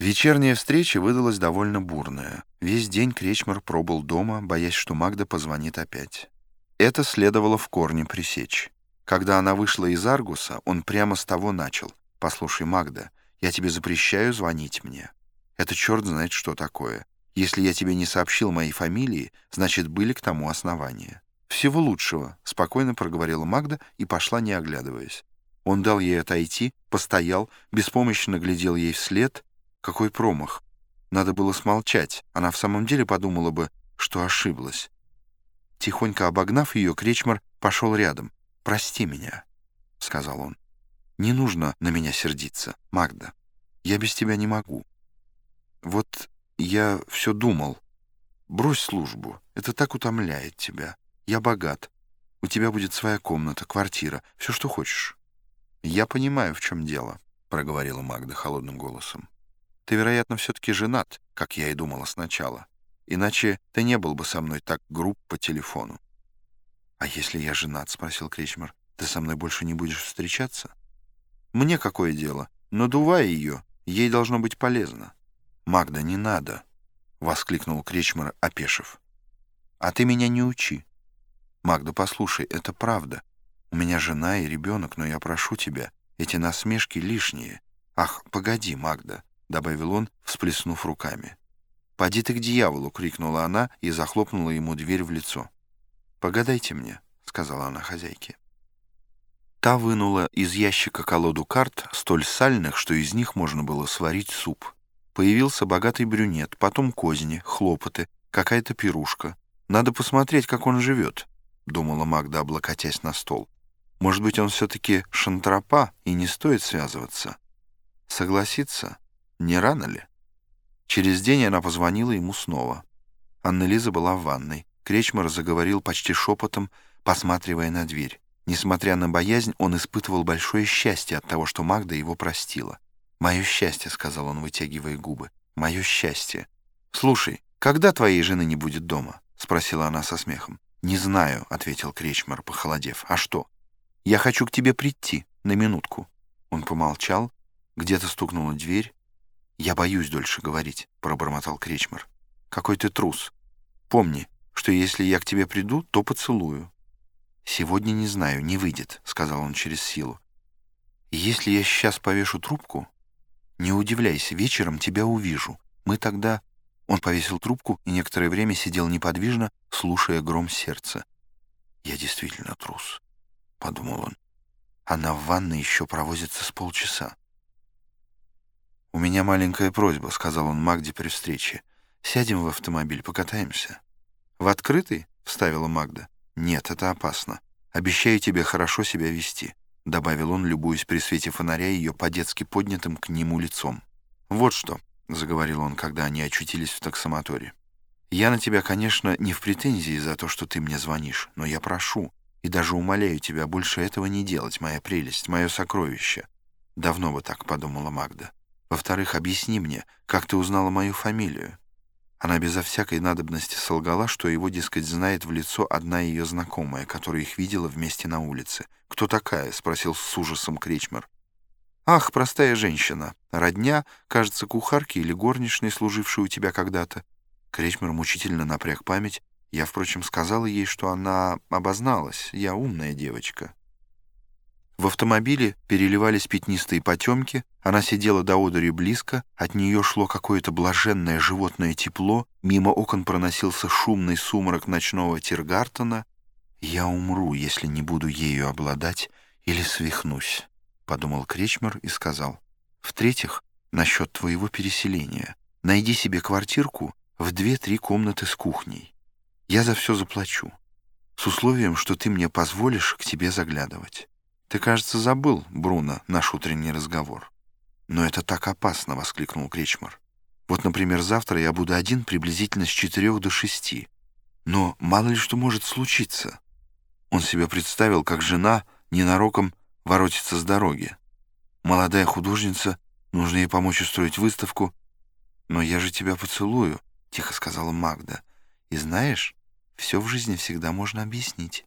Вечерняя встреча выдалась довольно бурная. Весь день Кречмар пробыл дома, боясь, что Магда позвонит опять. Это следовало в корне пресечь. Когда она вышла из Аргуса, он прямо с того начал. «Послушай, Магда, я тебе запрещаю звонить мне. Это черт знает, что такое. Если я тебе не сообщил моей фамилии, значит, были к тому основания». «Всего лучшего», — спокойно проговорила Магда и пошла, не оглядываясь. Он дал ей отойти, постоял, беспомощно глядел ей вслед. Какой промах! Надо было смолчать. Она в самом деле подумала бы, что ошиблась. Тихонько обогнав ее, Кречмар пошел рядом. «Прости меня», — сказал он. «Не нужно на меня сердиться, Магда. Я без тебя не могу. Вот я все думал. Брось службу. Это так утомляет тебя. Я богат. У тебя будет своя комната, квартира, все, что хочешь». «Я понимаю, в чем дело», — проговорила Магда холодным голосом. «Ты, вероятно, все-таки женат, как я и думала сначала. Иначе ты не был бы со мной так груб по телефону». «А если я женат?» — спросил Кречмар. «Ты со мной больше не будешь встречаться?» «Мне какое дело? Надувай ее. Ей должно быть полезно». «Магда, не надо!» — воскликнул Кречмар, опешив. «А ты меня не учи. Магда, послушай, это правда. У меня жена и ребенок, но я прошу тебя, эти насмешки лишние. Ах, погоди, Магда!» — добавил он, всплеснув руками. «Поди ты к дьяволу!» — крикнула она и захлопнула ему дверь в лицо. «Погадайте мне», — сказала она хозяйке. Та вынула из ящика колоду карт, столь сальных, что из них можно было сварить суп. Появился богатый брюнет, потом козни, хлопоты, какая-то пирушка. «Надо посмотреть, как он живет», — думала Магда, облокотясь на стол. «Может быть, он все-таки шантропа, и не стоит связываться?» Согласиться? Не рано ли? Через день она позвонила ему снова. Анна-Лиза была в ванной. Кречмар заговорил почти шепотом, посматривая на дверь. Несмотря на боязнь, он испытывал большое счастье от того, что Магда его простила. «Мое счастье», — сказал он, вытягивая губы. «Мое счастье». «Слушай, когда твоей жены не будет дома?» — спросила она со смехом. «Не знаю», — ответил Кречмар, похолодев. «А что?» «Я хочу к тебе прийти, на минутку». Он помолчал, где-то стукнула дверь. «Я боюсь дольше говорить», — пробормотал Кречмар. «Какой ты трус. Помни, что если я к тебе приду, то поцелую». «Сегодня не знаю, не выйдет», — сказал он через силу. «Если я сейчас повешу трубку, не удивляйся, вечером тебя увижу. Мы тогда...» Он повесил трубку и некоторое время сидел неподвижно, слушая гром сердца. «Я действительно трус», — подумал он. «Она в ванной еще провозится с полчаса». «У меня маленькая просьба», — сказал он Магде при встрече. «Сядем в автомобиль, покатаемся». «В открытый?» — вставила Магда. «Нет, это опасно. Обещаю тебе хорошо себя вести», — добавил он, любуясь при свете фонаря ее по-детски поднятым к нему лицом. «Вот что», — заговорил он, когда они очутились в таксомоторе. «Я на тебя, конечно, не в претензии за то, что ты мне звонишь, но я прошу и даже умоляю тебя больше этого не делать, моя прелесть, мое сокровище». «Давно бы так», — подумала Магда. «Во-вторых, объясни мне, как ты узнала мою фамилию?» Она безо всякой надобности солгала, что его, дескать, знает в лицо одна ее знакомая, которая их видела вместе на улице. «Кто такая?» — спросил с ужасом Кречмер. «Ах, простая женщина. Родня, кажется, кухарки или горничной, служившей у тебя когда-то». Кречмер мучительно напряг память. Я, впрочем, сказала ей, что она обозналась. Я умная девочка. В автомобиле переливались пятнистые потемки, она сидела до одури близко, от нее шло какое-то блаженное животное тепло, мимо окон проносился шумный сумрак ночного Тиргартена. «Я умру, если не буду ею обладать или свихнусь», — подумал Кречмер и сказал. «В-третьих, насчет твоего переселения. Найди себе квартирку в две-три комнаты с кухней. Я за все заплачу, с условием, что ты мне позволишь к тебе заглядывать». «Ты, кажется, забыл, Бруно, наш утренний разговор». «Но это так опасно!» — воскликнул Кречмар. «Вот, например, завтра я буду один приблизительно с четырех до шести. Но мало ли что может случиться». Он себе представил, как жена ненароком воротится с дороги. Молодая художница, нужно ей помочь устроить выставку. «Но я же тебя поцелую», — тихо сказала Магда. «И знаешь, все в жизни всегда можно объяснить».